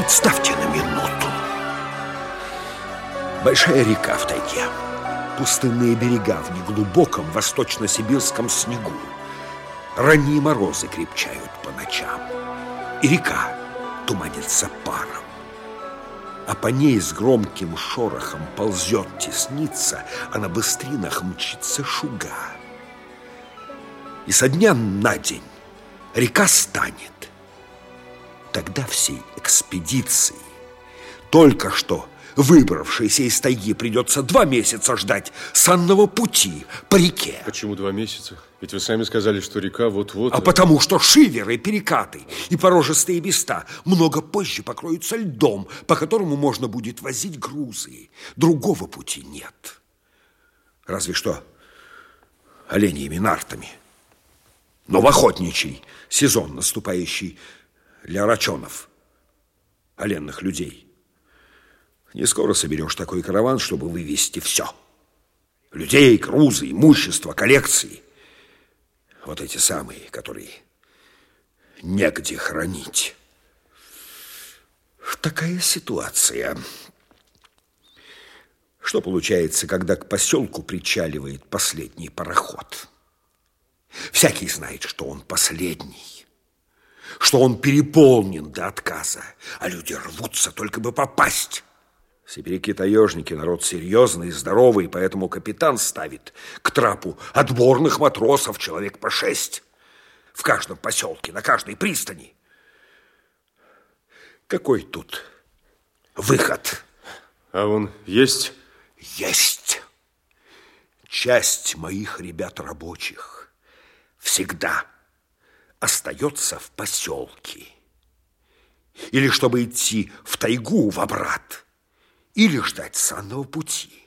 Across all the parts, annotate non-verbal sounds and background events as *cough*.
Представьте на минуту. Большая река в тайге. Пустынные берега в неглубоком восточно-сибирском снегу. Ранние морозы крепчают по ночам. И река туманится паром. А по ней с громким шорохом ползет тесница, а на быстринах мчится шуга. И со дня на день река станет. Тогда всей экспедиции, только что выбравшейся из тайги, придется два месяца ждать санного пути по реке. Почему два месяца? Ведь вы сами сказали, что река вот-вот... А потому что шиверы, перекаты и порожистые места много позже покроются льдом, по которому можно будет возить грузы. Другого пути нет. Разве что оленями нартами. Но в охотничий сезон, наступающий для рачонов, оленных людей. Не скоро соберешь такой караван, чтобы вывести все. Людей, грузы, имущество, коллекции. Вот эти самые, которые негде хранить. Такая ситуация. Что получается, когда к поселку причаливает последний пароход? Всякий знает, что он последний что он переполнен до отказа, а люди рвутся только бы попасть. Сибиряки-таежники народ серьезный и здоровый, поэтому капитан ставит к трапу отборных матросов человек по шесть в каждом поселке, на каждой пристани. Какой тут выход? А он есть? Есть. Часть моих ребят рабочих всегда остается в поселке. Или чтобы идти в тайгу в обрат, или ждать санного пути,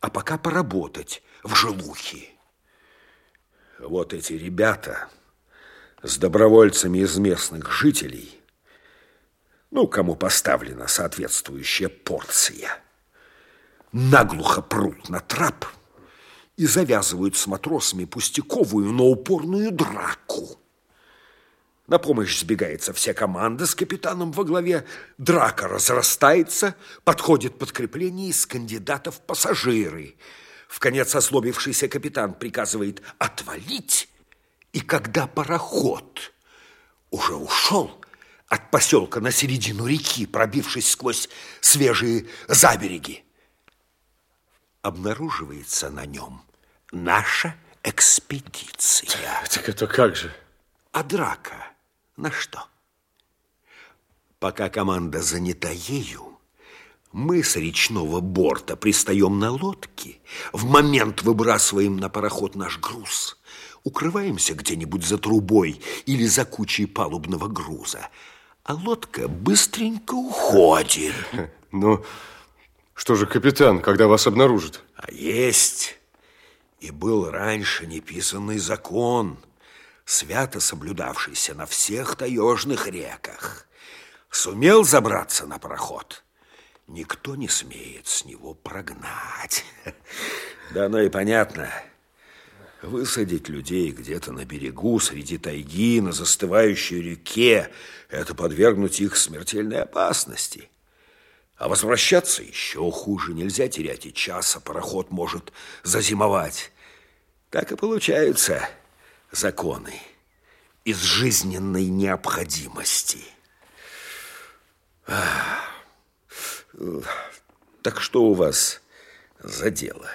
а пока поработать в желухе. Вот эти ребята с добровольцами из местных жителей, ну, кому поставлена соответствующая порция, наглухо прут на трап и завязывают с матросами пустяковую, но упорную драку. На помощь сбегается вся команда с капитаном во главе. Драка разрастается, подходит подкрепление из кандидатов пассажиры. В конец ослобившийся капитан приказывает отвалить, и когда пароход уже ушел от поселка на середину реки, пробившись сквозь свежие забереги, обнаруживается на нем наша экспедиция. Так это как же? А драка на что? Пока команда занята ею, мы с речного борта пристаем на лодке, в момент выбрасываем на пароход наш груз, укрываемся где-нибудь за трубой или за кучей палубного груза, а лодка быстренько уходит. *laughs* Ну, что же, капитан, когда вас обнаружат? А есть и был раньше неписанный закон – свято соблюдавшийся на всех таежных реках, сумел забраться на пароход, никто не смеет с него прогнать. *laughs* Да ну и понятно. Высадить людей где-то на берегу, среди тайги, на застывающей реке, это подвергнуть их смертельной опасности. А возвращаться еще хуже. Нельзя терять и часа, пароход может зазимовать. Так и получается законы из жизненной необходимости. Так что у вас за дело?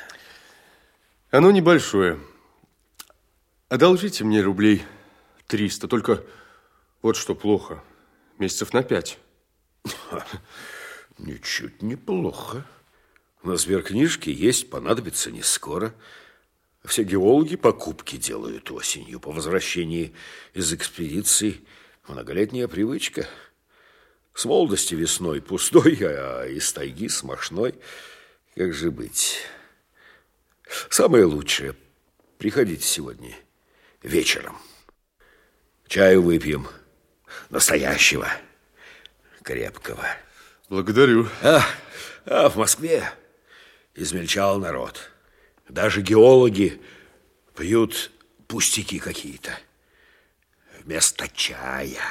Оно небольшое. Одолжите мне рублей 300, только вот что плохо. Месяцев на пять. Ничуть не плохо. На сберкнижке есть понадобится не скоро. Все геологи покупки делают осенью по возвращении из экспедиции. Многолетняя привычка. С молодости весной пустой, *laughs* а из тайги смошной. Как же быть? Самое лучшее – приходите сегодня вечером. Чаю выпьем. Настоящего, крепкого. Благодарю. А, а в Москве измельчал народ. Даже геологи пьют пустяки какие-то вместо чая.